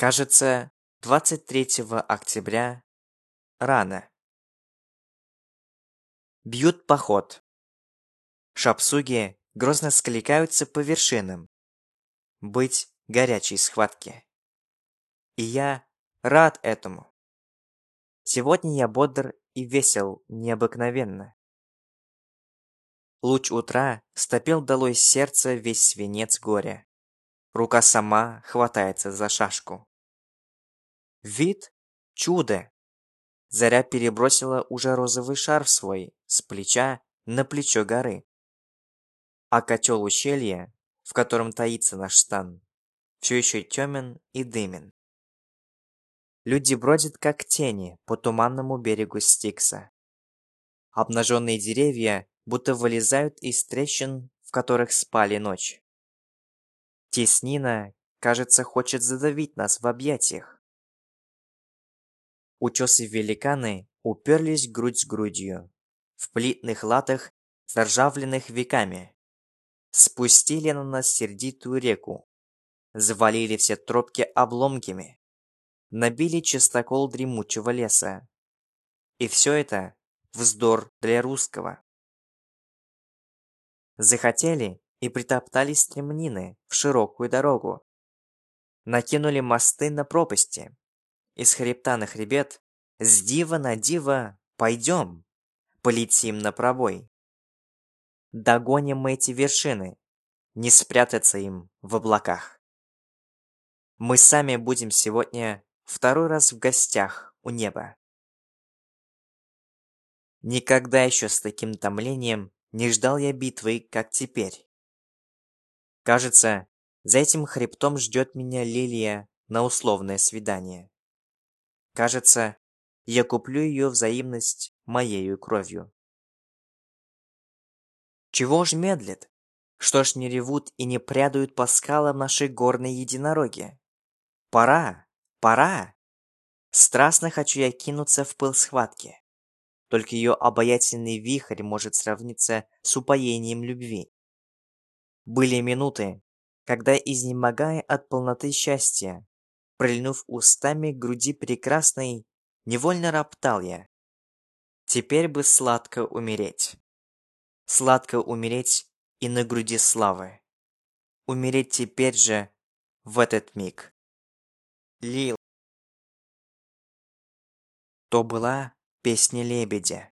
Кажется, 23 октября рано. Бьют поход. Шапсуги грозно скликаются по вершинам. Быть горячей схватки. И я рад этому. Сегодня я бодр и весел необыкновенно. Луч утра стопил долой сердце весь свинец горя. Рука сама хватается за шашку. Вид — чудо. Заря перебросила уже розовый шарф свой с плеча на плечо горы. А котел ущелья, в котором таится наш стан, все еще темен и дымен. Люди бродят как тени по туманному берегу Стикса. Обнаженные деревья будто вылезают из трещин, в которых спали ночь. Теснина, кажется, хочет задавить нас в объятиях. Утесы-великаны уперлись грудь с грудью, в плитных латах, заржавленных веками. Спустили на нас сердитую реку, завалили все тропки обломками, набили чистокол дремучего леса. И все это вздор для русского. Захотели и притоптали стремнины в широкую дорогу. Накинули мосты на пропасти, из хребта на хребет, с дива на диво пойдем, полетим на пробой. Догоним мы эти вершины, не спрятаться им в облаках. Мы сами будем сегодня второй раз в гостях у неба. Никогда еще с таким томлением не ждал я битвы, как теперь. Кажется, за этим хребтом ждет меня лилия на условное свидание. Кажется, я куплю ее взаимность моею кровью. Чего ж медлит? Что ж не ревут и не прядают по скалам наши горные единороги? Пора, пора! Страстно хочу я кинуться в пыл схватки. Только ее обаятельный вихрь может сравниться с упоением любви. Были минуты, когда, изнемогая от полноты счастья, прильнув устами к груди прекрасной, невольно роптал я. Теперь бы сладко умереть. Сладко умереть и на груди славы. Умереть теперь же, в этот миг. Лил. То была песня лебедя.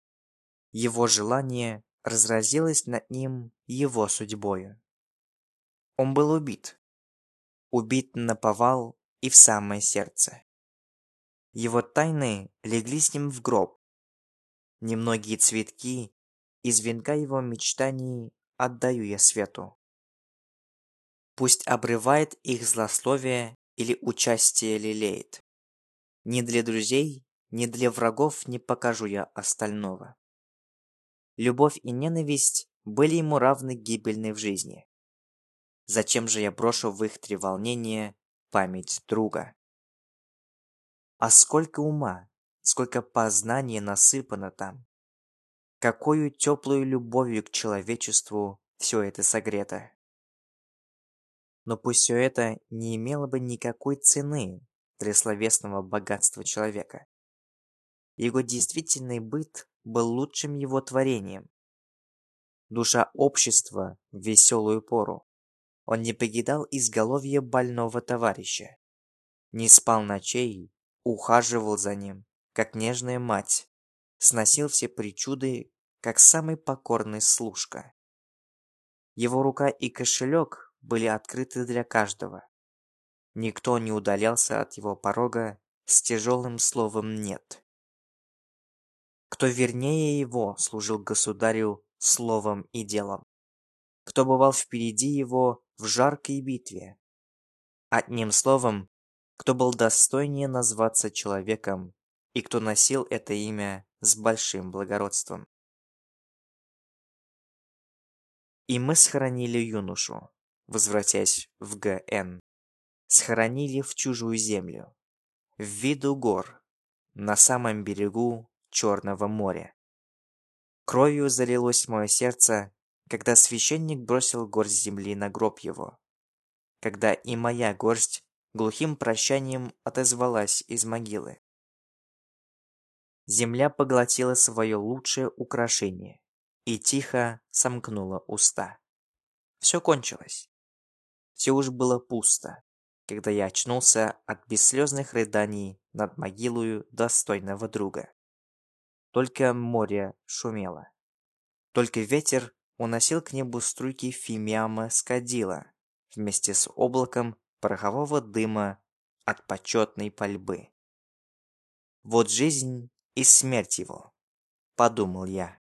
Его желание разразилось над ним его судьбою. Он был убит. Убит на повал и в самое сердце. Его тайны легли с ним в гроб. Немногие цветки из венка его мечтаний отдаю я свету. Пусть обрывает их злословие или участие лелеет. Ни для друзей, ни для врагов не покажу я остального. Любовь и ненависть были ему равны гибельной в жизни. Зачем же я брошу в их три волнения память друга. А сколько ума, сколько познания насыпано там. Какую теплую любовью к человечеству все это согрето. Но пусть все это не имело бы никакой цены для словесного богатства человека. Его действительный быт был лучшим его творением. Душа общества в веселую пору. Он не покидал изголовье больного товарища. Не спал ночей, ухаживал за ним, как нежная мать. Сносил все причуды, как самый покорный служка. Его рука и кошелек были открыты для каждого. Никто не удалялся от его порога с тяжелым словом «нет». Кто вернее его служил государю словом и делом кто бывал впереди его в жаркой битве. Одним словом, кто был достойнее назваться человеком и кто носил это имя с большим благородством. И мы схоронили юношу, возвратясь в ГН. Схоронили в чужую землю, в виду гор, на самом берегу Черного моря. Кровью залилось мое сердце когда священник бросил горсть земли на гроб его, когда и моя горсть глухим прощанием отозвалась из могилы. Земля поглотила свое лучшее украшение и тихо сомкнула уста. Все кончилось. Все уж было пусто, когда я очнулся от бесслезных рыданий над могилою достойного друга. Только море шумело. Только ветер уносил к небу струйки фимиама скадила вместе с облаком порохового дыма от почетной пальбы. Вот жизнь и смерть его, подумал я.